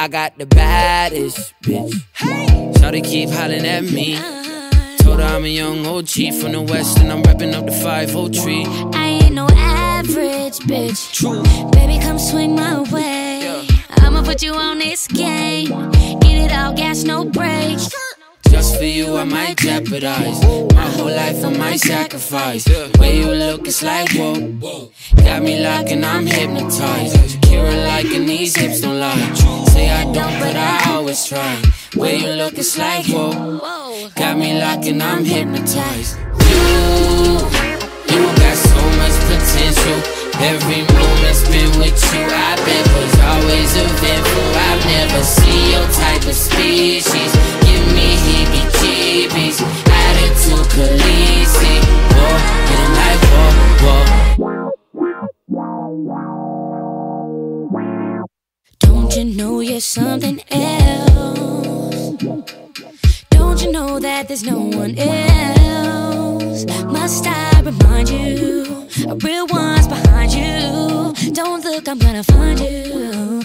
I got the baddest bitch. Shawty keep hollering at me. Told her I'm a young OG from the west and I'm repping up the 5 tree. I ain't no average bitch. True. Baby, come swing my way. I'ma put you on this game. Get it all gas, no brakes. Just for you, I might jeopardize my whole life. I might sacrifice. Way you look, it's like whoa. Got me locked and I'm hypnotized. Shakira liking these hips don't lie. Say I don't, but I always try. Where you look, it's like whoa. Got me locked and I'm hypnotized. You, you got so much potential. Every moment spent with you, I bet was always eventful. I've never seen your type of species. Don't you know you're something else? Don't you know that there's no one else? Must I remind you? A real one's behind you. Don't look, I'm gonna find you.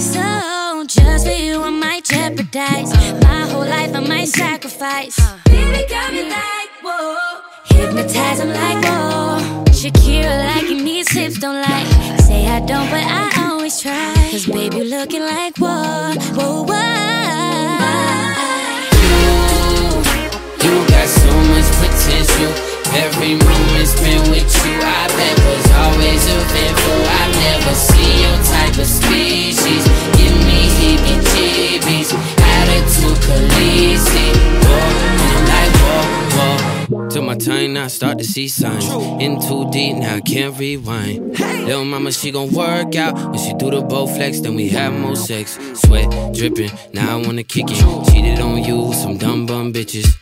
So, just for you, I might jeopardize my whole life. I might sacrifice. Baby, got me like whoa. Hypnotize, I'm like whoa. Shakira like he needs hips, don't like. Say I don't, but I always try. Cause baby, you looking like whoa, whoa, whoa. You got so much potential. Every moment spent with you, I bet was always eventful. I've never seen your type of species. Time I start to see signs. In too deep now, I can't rewind. Little mama, she gon' work out. When she do the Bowflex, then we have more sex. Sweat dripping, now I wanna kick it. Cheated on you with some dumb bum bitches.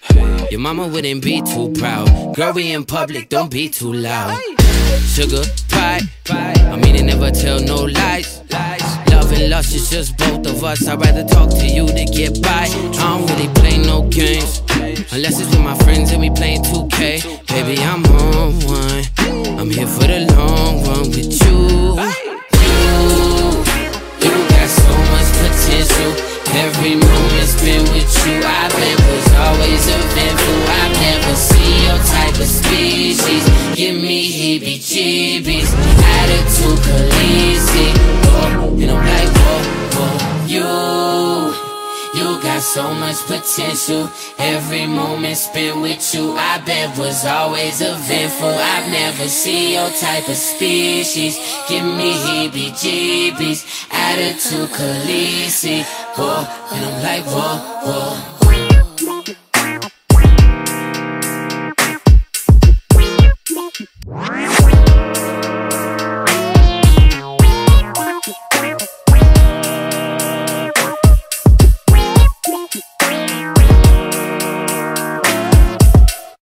Your mama wouldn't be too proud. Girl, we in public, don't be too loud. Sugar, pride, I mean, they never tell no lies. Love and lust it's just both of us. I'd rather talk to you to get by. I don't really play no games. Unless it's with my friends and we playing 2K. Baby, I'm on one. I'm here for the long run with you. You, you got so much potential. Every moment spent with you, I bet was always eventful. I've never seen your type of species. Give me heebie-jeebies, Got so much potential. Every moment spent with you, I bet was always eventful. I've never seen your type of species. Give me heebie-jeebies, attitude Khaleesi. Whoa, and I'm like, whoa, whoa,